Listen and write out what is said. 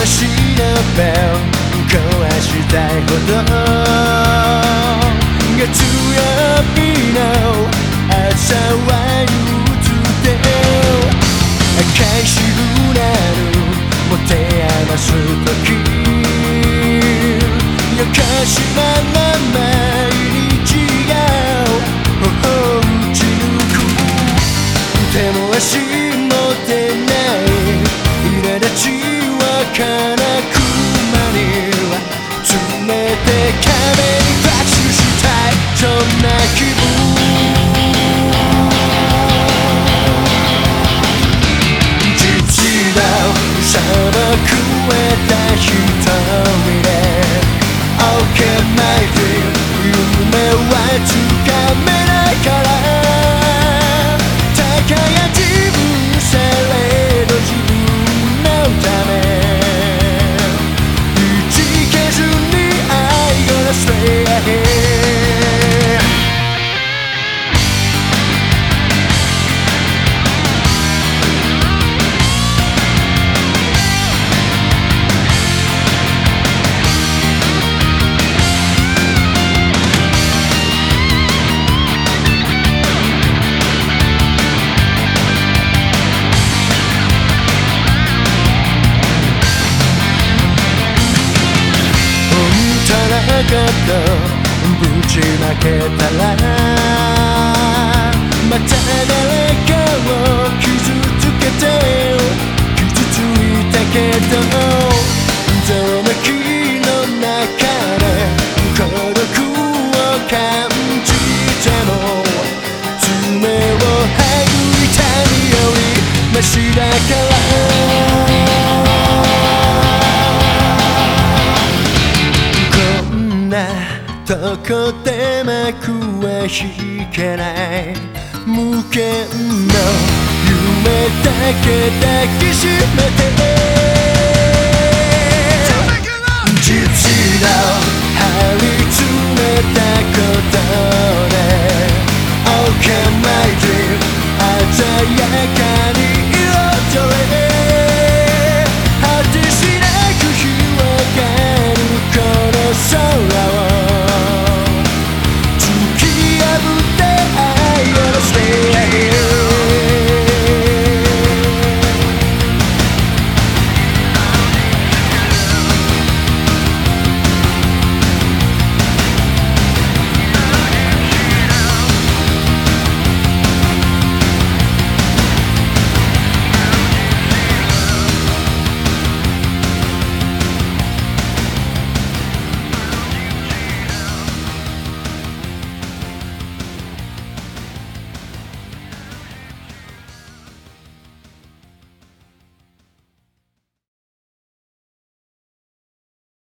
魂のペン壊したいほど月曜日の朝は憂鬱で赤いも足も出ない苛立ちはかなく間に詰めて壁に爆死したいそんな気分実は砂漠へた一人で OK my dream 夢はことぶちまけたら。また誰かなとこで幕は引けない無限の夢だけ抱きしめてジの張り詰めたことで OK my dream